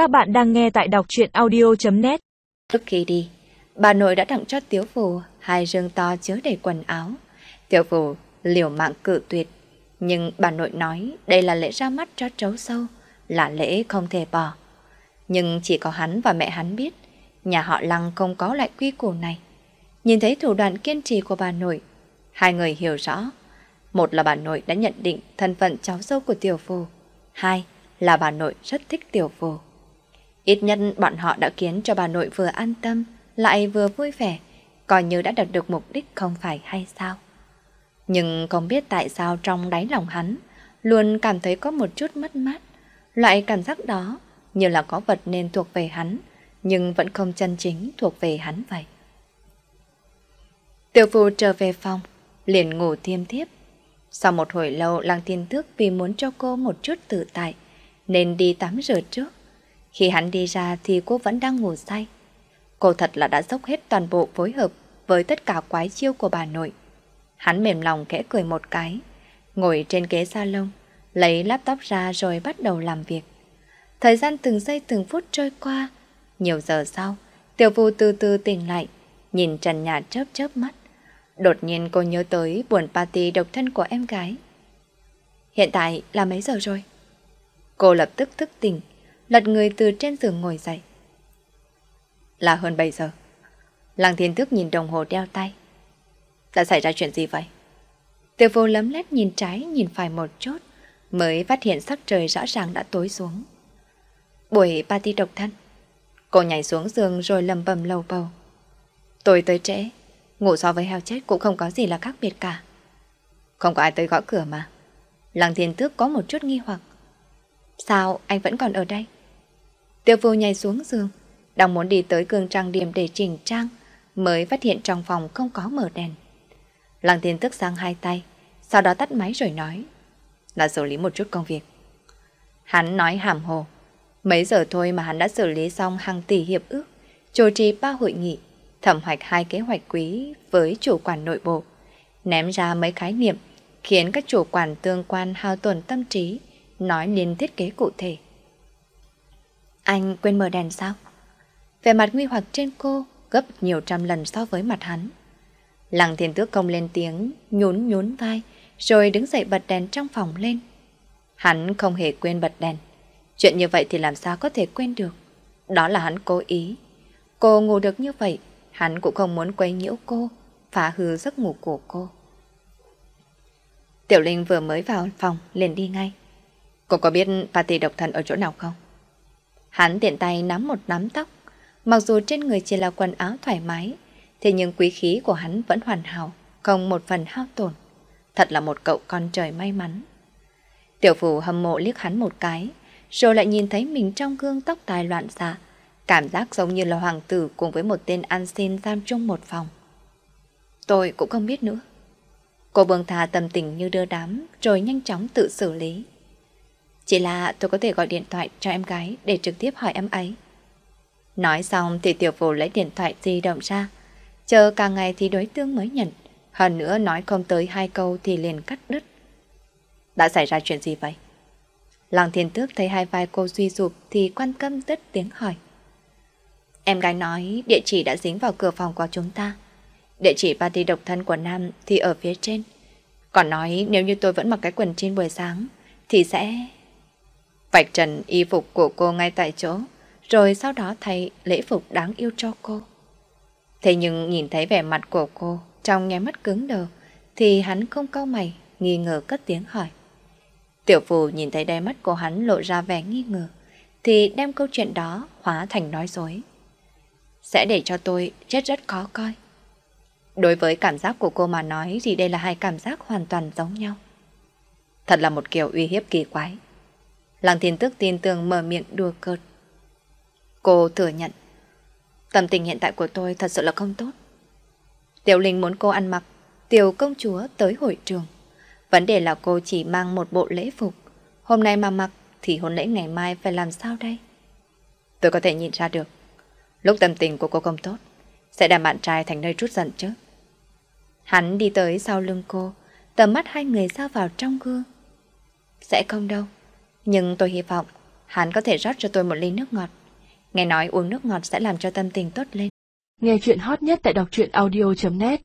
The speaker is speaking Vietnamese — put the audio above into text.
Các bạn đang nghe tại đọc truyện audio.net lúc khi đi, bà nội đã tặng cho Tiếu Phù hai rương to chứa đầy quần áo. Tiếu Phù liều mạng cự tuyệt, nhưng bà nội nói đây là lễ ra mắt cho trấu sâu, là lễ không thể bỏ. Nhưng chỉ có hắn và mẹ hắn biết, nhà họ Lăng không có loại quy củ này. Nhìn thấy thủ đoạn kiên trì của bà nội, hai người hiểu rõ. Một là bà nội đã nhận định thân phận cháu dâu của Tiểu Phù, hai là bà nội rất thích Tiểu Phù. Ít nhất bọn họ đã khiến cho bà nội vừa an tâm, lại vừa vui vẻ, coi như đã đạt được mục đích không phải hay sao. Nhưng không biết tại sao trong đáy lòng hắn, luôn cảm thấy có một chút mất mát. Loại cảm giác đó như là có vật nên thuộc về hắn, nhưng vẫn không chân chính thuộc về hắn vậy. Tiểu phu trở về phòng, liền ngủ thiêm thiếp. Sau một hồi lâu, Lang Thiên Tước vì muốn cho cô một chút tự tại, nên đi tắm rửa trước. Khi hắn đi ra thì cô vẫn đang ngủ say. Cô thật là đã dốc hết toàn bộ phối hợp với tất cả quái chiêu của bà nội. Hắn mềm lòng kẽ cười một cái, ngồi trên ghế salon, lấy laptop ra rồi bắt đầu làm việc. Thời gian từng giây từng phút trôi qua, nhiều giờ sau, tiểu phu từ từ tỉnh lại, nhìn trần nhà chớp chớp mắt. Đột nhiên cô nhớ tới buồn party độc thân của em gái. Hiện tại là mấy giờ rồi? Cô lập tức thức tỉnh, lật người từ trên giường ngồi dậy. Là hơn 7 giờ. Lăng thiên Tước nhìn đồng hồ đeo tay. Đã xảy ra chuyện gì vậy? Tiểu vô lấm lét nhìn trái nhìn phải một chút, mới phát hiện sắc trời rõ ràng đã tối xuống. Buổi party độc thân. Cô nhảy xuống giường rồi lầm bầm lầu bầu. Tôi tới trễ, ngủ so với heo chết cũng không có gì là khác biệt cả. Không có ai tới gõ cửa mà. Lăng thiên tước có một chút nghi hoặc. Sao anh vẫn còn ở đây? Tiêu vô nhảy xuống giường, đang muốn đi tới gương trang điểm để chỉnh trang, mới phát hiện trong phòng không có mở đèn. Lăng thiên tức sang hai tay, sau đó tắt máy rồi nói, là xử lý một chút công việc. Hắn nói hàm hồ, mấy giờ thôi mà hắn đã xử lý xong hàng tỷ hiệp ước, chủ trì ba hội nghị, thẩm hoạch hai kế hoạch quý với chủ quản nội bộ, ném ra mấy khái niệm, khiến các chủ quản tương quan hao tổn tâm trí, nói nên thiết kế cụ thể. Anh quên mở đèn sao? Về mặt nguy hoặc trên cô gấp nhiều trăm lần so với mặt hắn. Lăng thiên tước công lên tiếng, nhún nhún vai, rồi đứng dậy bật đèn trong phòng lên. Hắn không hề quên bật đèn. Chuyện như vậy thì làm sao có thể quên được. Đó là hắn cố ý. Cô ngủ được như vậy, hắn cũng không muốn quấy nhiễu cô, phá hư giấc ngủ của cô. Tiểu Linh vừa mới vào phòng, liền đi ngay. Cô có biết party độc thân ở chỗ nào không? Hắn tiện tay nắm một nắm tóc. Mặc dù trên người chỉ là quần áo thoải mái, thế nhưng quý khí của hắn vẫn hoàn hảo, không một phần hao tổn. Thật là một cậu con trời may mắn. Tiểu phủ hâm mộ liếc hắn một cái, rồi lại nhìn thấy mình trong gương tóc tai loạn xạ, cảm giác giống như là hoàng tử cùng với một tên ăn xin giam chung một phòng. Tôi cũng không biết nữa. Cô bương thà tâm tình như đưa đám, rồi nhanh chóng tự xử lý. Chỉ là tôi có thể gọi điện thoại cho em gái để trực tiếp hỏi em ấy. Nói xong thì tiểu phù lấy điện thoại di động ra. Chờ cả ngày thì đối tượng mới nhận. Hơn nữa nói không tới hai câu thì liền cắt đứt. Đã xảy ra chuyện gì vậy? Lăng thiên tước thấy hai vai cô suy sụp thì quan tâm tất tiếng hỏi. Em gái nói địa chỉ đã dính vào cửa phòng của chúng ta. Địa chỉ party độc thân của Nam thì ở phía trên. Còn nói nếu như tôi vẫn mặc cái quần trên buổi sáng thì sẽ... Vạch trần y phục của cô ngay tại chỗ, rồi sau đó thay lễ phục đáng yêu cho cô. Thế nhưng nhìn thấy vẻ mặt của cô trong nháy mắt cứng đờ, thì hắn không cau mày, nghi ngờ cất tiếng hỏi. Tiểu phù nhìn thấy đáy mắt của hắn lộ ra vẻ nghi ngờ, thì đem câu chuyện đó hóa thành nói dối. Sẽ để cho tôi chết rất khó coi. Đối với cảm giác của cô mà nói thì đây là hai cảm giác hoàn toàn giống nhau. Thật là một kiểu uy hiếp kỳ quái. Lăng thiên tức tin tưởng mở miệng đùa cợt. Cô thừa nhận. Tâm tình hiện tại của tôi thật sự là không tốt. Tiểu Linh muốn cô ăn mặc tiểu công chúa tới hội trường. Vấn đề là cô chỉ mang một bộ lễ phục. Hôm nay mà mặc thì hôn lễ ngày mai phải làm sao đây? Tôi có thể nhìn ra được. Lúc tâm tình của cô không tốt, sẽ đem bạn trai thành nơi trút giận chứ. Hắn đi tới sau lưng cô, tầm mắt hai người sao vào trong gương. Sẽ không đâu. Nhưng tôi hy vọng hắn có thể rót cho tôi một ly nước ngọt. Nghe nói uống nước ngọt sẽ làm cho tâm tình tốt lên. Nghe chuyện hot nhất tại đọc truyện audio.net